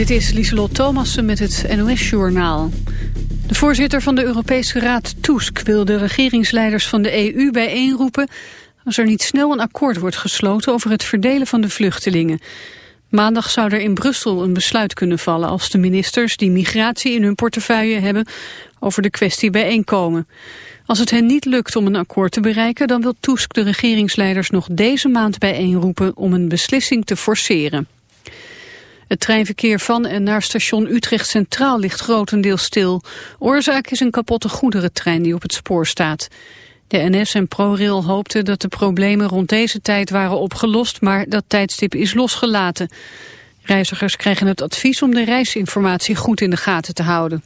Dit is Lieselot Thomassen met het NOS-journaal. De voorzitter van de Europese Raad, Tusk, wil de regeringsleiders van de EU bijeenroepen... als er niet snel een akkoord wordt gesloten over het verdelen van de vluchtelingen. Maandag zou er in Brussel een besluit kunnen vallen als de ministers die migratie in hun portefeuille hebben over de kwestie bijeenkomen. Als het hen niet lukt om een akkoord te bereiken, dan wil Tusk de regeringsleiders nog deze maand bijeenroepen om een beslissing te forceren. Het treinverkeer van en naar station Utrecht Centraal ligt grotendeels stil. Oorzaak is een kapotte goederentrein die op het spoor staat. De NS en ProRail hoopten dat de problemen rond deze tijd waren opgelost, maar dat tijdstip is losgelaten. Reizigers krijgen het advies om de reisinformatie goed in de gaten te houden.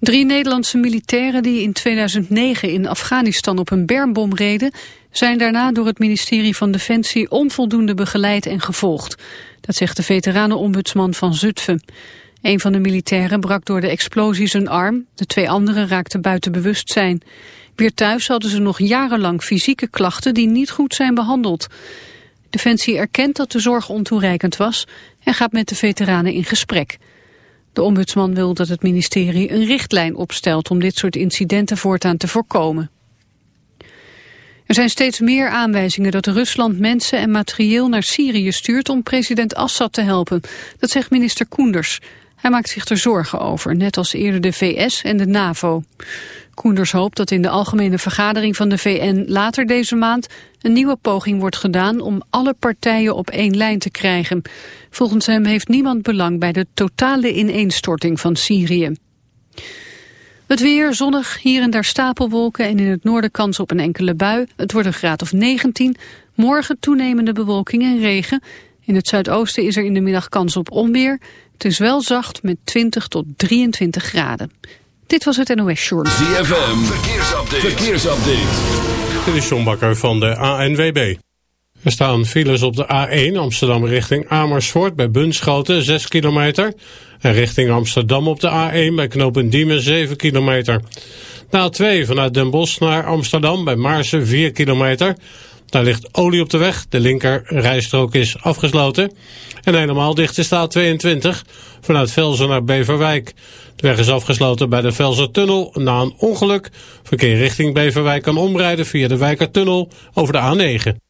Drie Nederlandse militairen die in 2009 in Afghanistan op een bermbom reden... zijn daarna door het ministerie van Defensie onvoldoende begeleid en gevolgd. Dat zegt de veteranenombudsman van Zutphen. Een van de militairen brak door de explosie zijn arm. De twee anderen raakten buiten bewustzijn. Weer thuis hadden ze nog jarenlang fysieke klachten die niet goed zijn behandeld. Defensie erkent dat de zorg ontoereikend was en gaat met de veteranen in gesprek. De ombudsman wil dat het ministerie een richtlijn opstelt om dit soort incidenten voortaan te voorkomen. Er zijn steeds meer aanwijzingen dat Rusland mensen en materieel naar Syrië stuurt om president Assad te helpen. Dat zegt minister Koenders. Hij maakt zich er zorgen over, net als eerder de VS en de NAVO. Koenders hoopt dat in de algemene vergadering van de VN later deze maand een nieuwe poging wordt gedaan om alle partijen op één lijn te krijgen. Volgens hem heeft niemand belang bij de totale ineenstorting van Syrië. Het weer zonnig, hier en daar stapelwolken en in het noorden kans op een enkele bui. Het wordt een graad of 19. Morgen toenemende bewolking en regen. In het zuidoosten is er in de middag kans op onweer. Het is wel zacht met 20 tot 23 graden. Dit was het NOS Short. ZFM, verkeersupdate. verkeersupdate. Dit is John Bakker van de ANWB. Er staan files op de A1 Amsterdam richting Amersfoort bij Bunschoten 6 kilometer. En richting Amsterdam op de A1 bij knooppunt Diemen 7 kilometer. Na A2 vanuit Den Bosch naar Amsterdam bij Maarsen 4 kilometer. Daar ligt olie op de weg, de linker rijstrook is afgesloten. En helemaal dicht is de A22 vanuit Velzen naar Beverwijk. De weg is afgesloten bij de Velsertunnel na een ongeluk. Verkeer richting Beverwijk kan omrijden via de Wijkertunnel over de A9.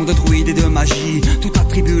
De druides et de magie, tout attribue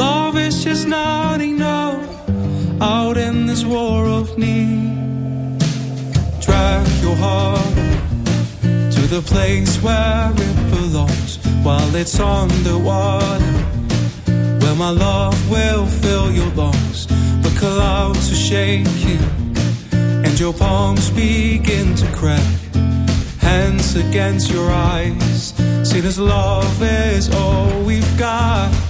Love is just not enough out in this war of need. Drag your heart to the place where it belongs while it's underwater. Where my love will fill your lungs. The clouds are shaking and your palms begin to crack. Hands against your eyes. See, this love is all we've got.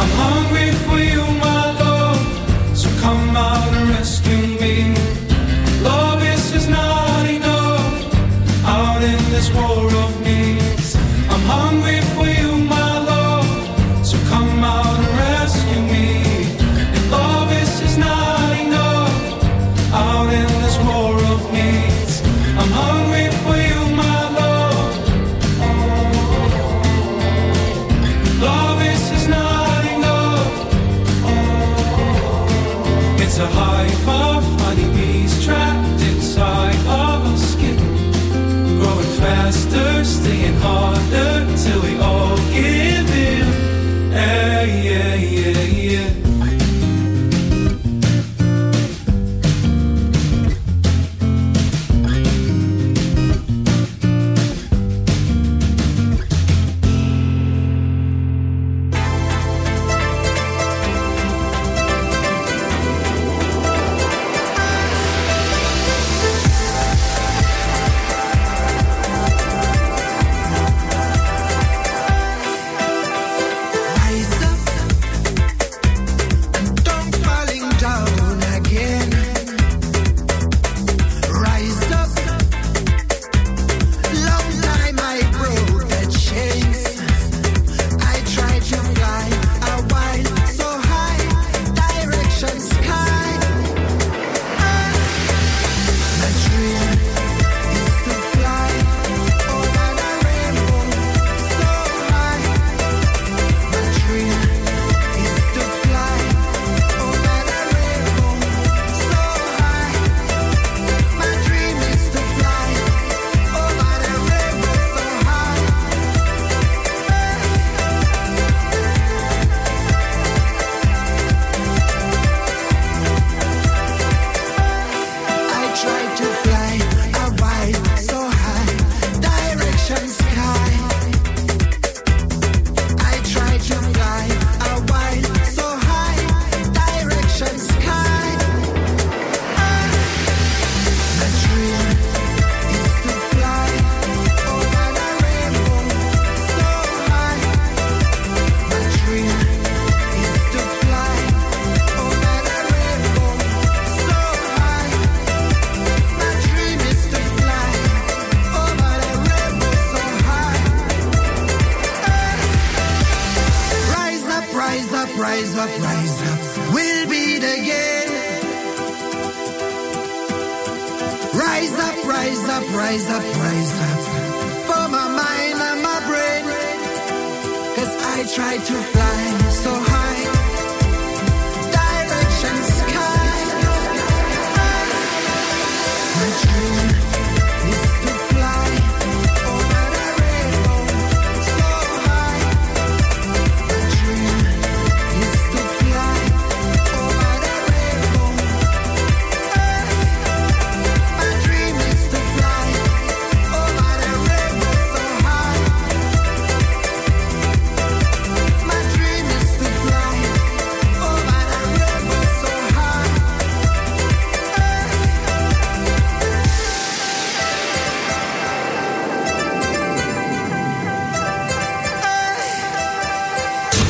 I'm hungry for you, my love. So come out and rescue me.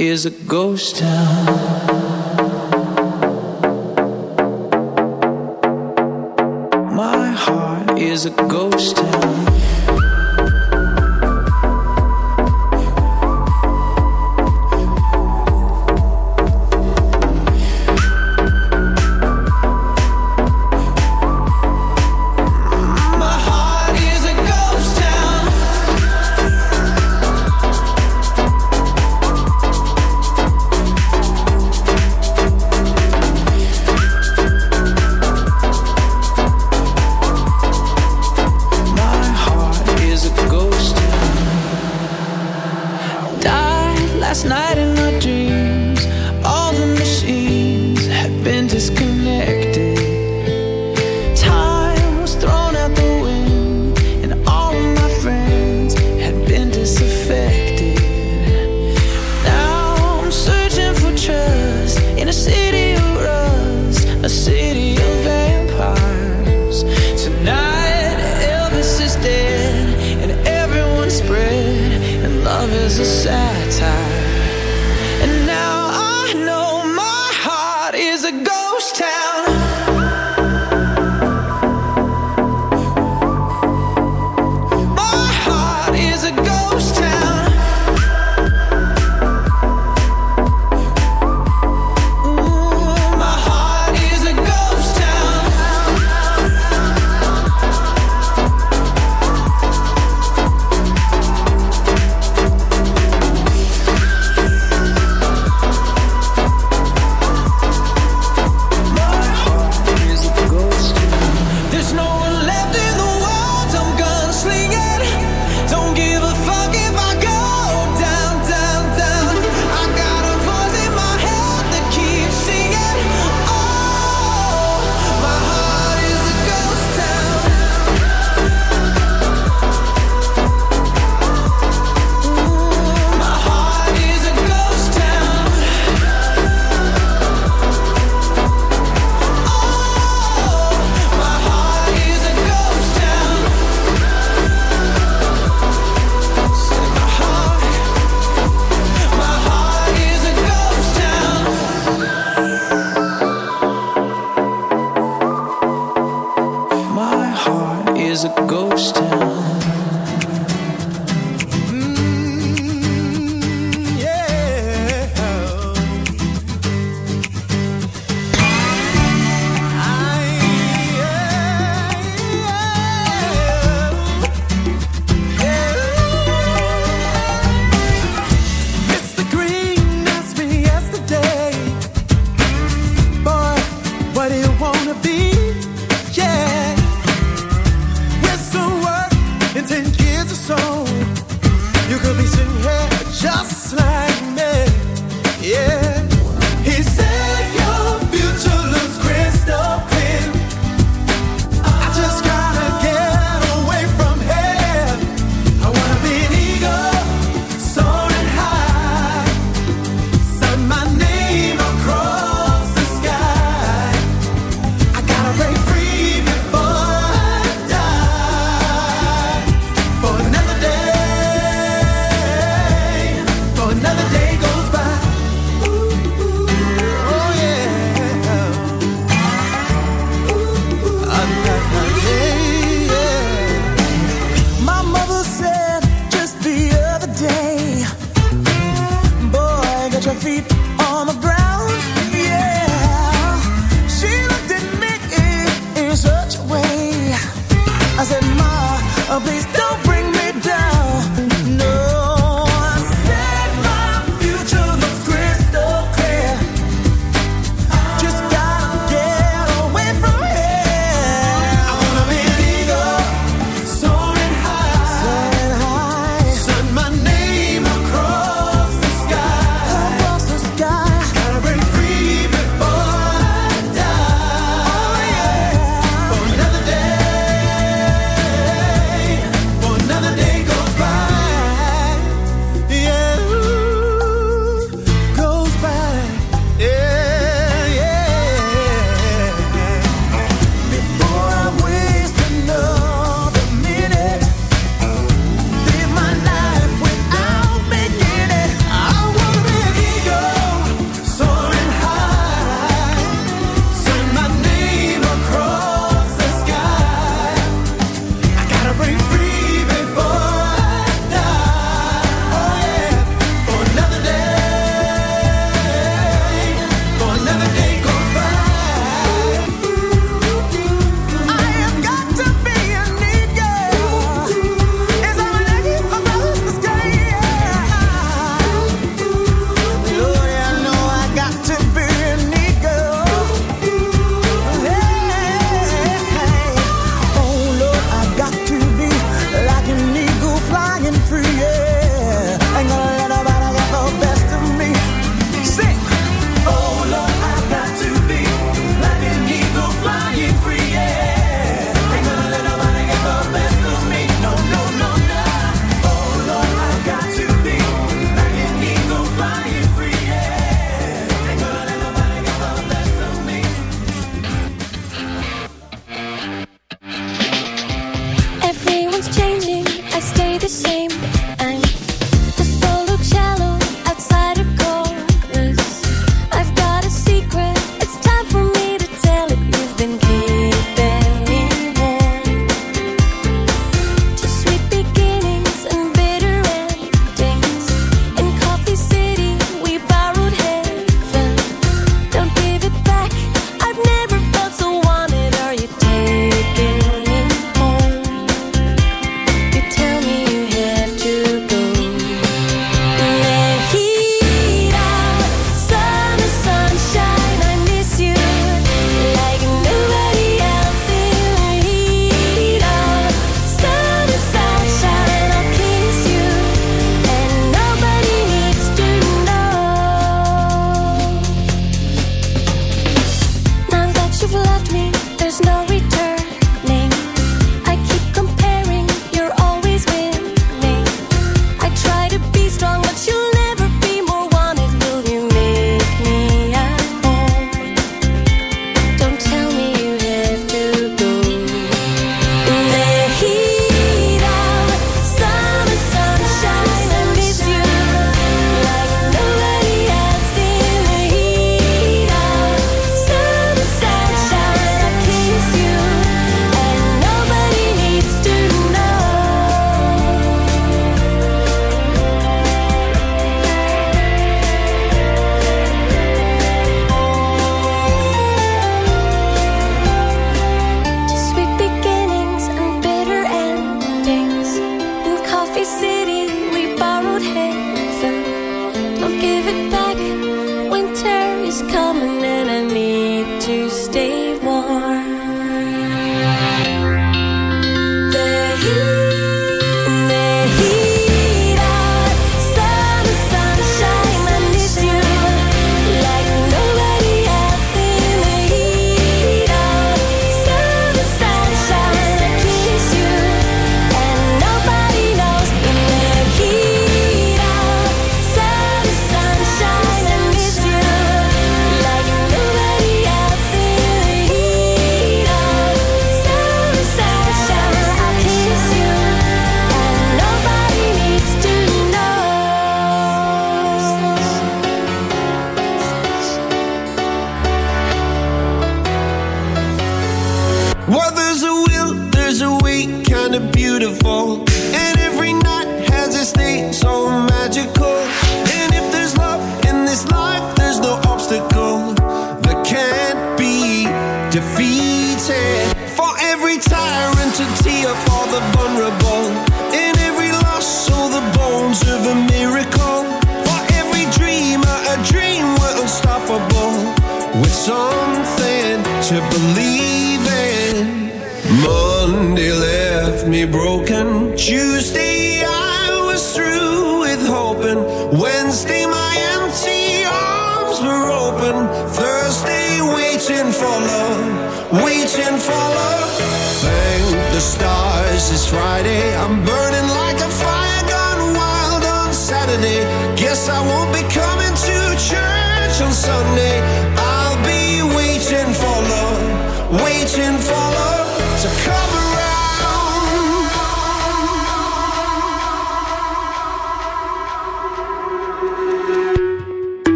Is a ghost town.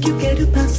que eu quero passar.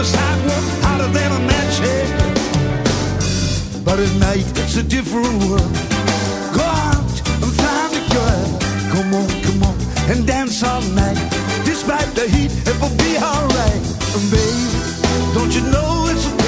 the sidewalk hotter than a match head. But at night it's a different world. Go out and find a girl. Come on, come on, and dance all night. Despite the heat, it will be alright. And babe, don't you know it's a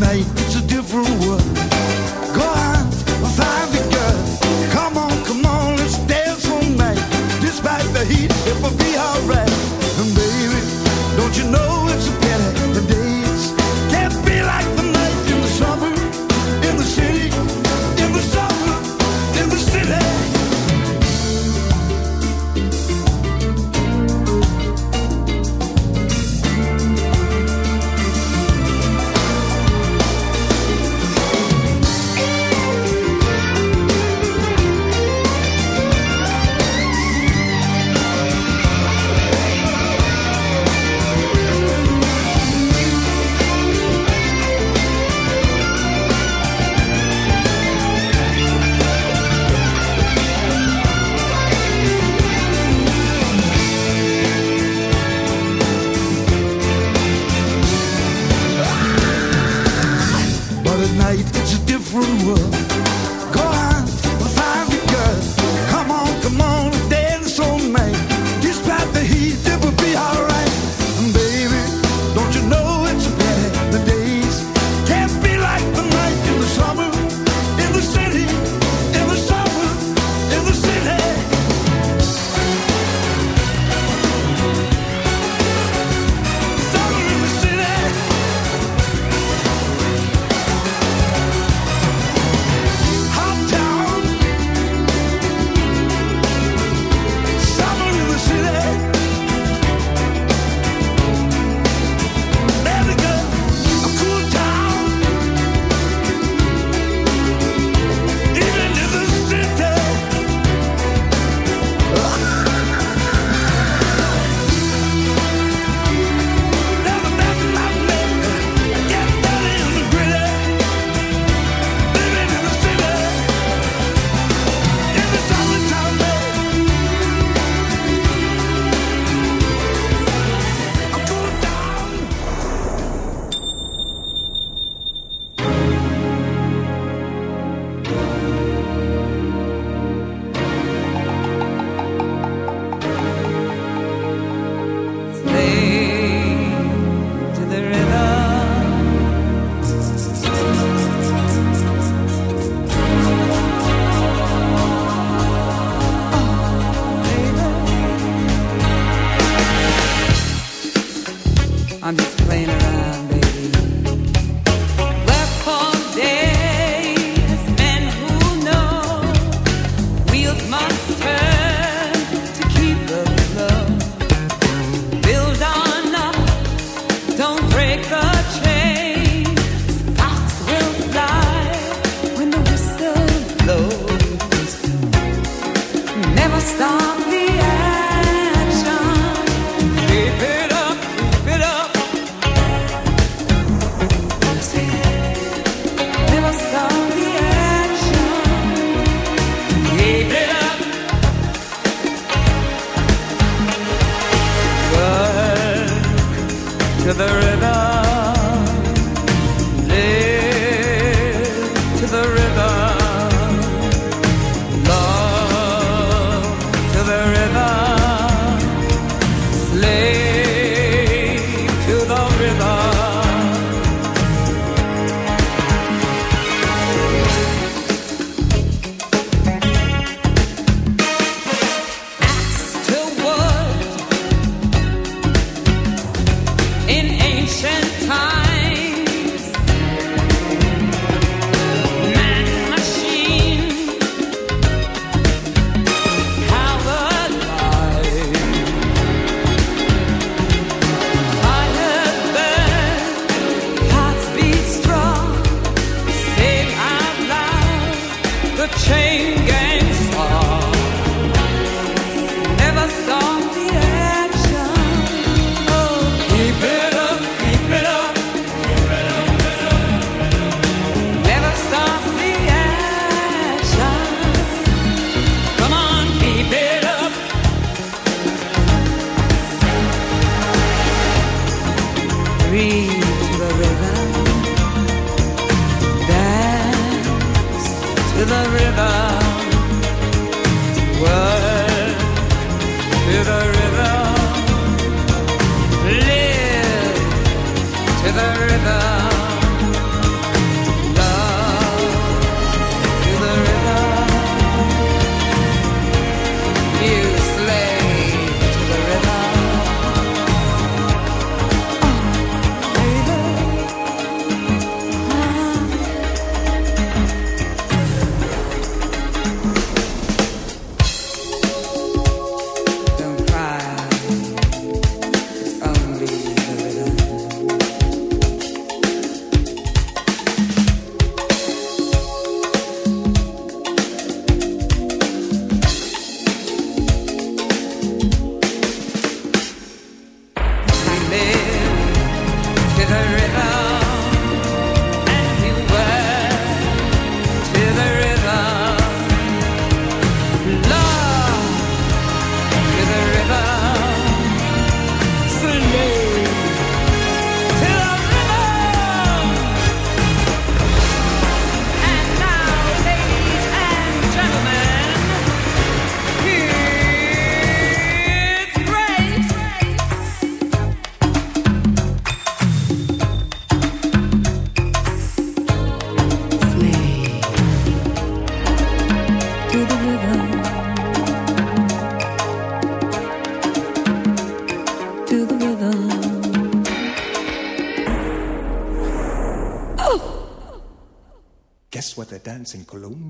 night at night, it's a different world. Go out. To the river. In Colombia?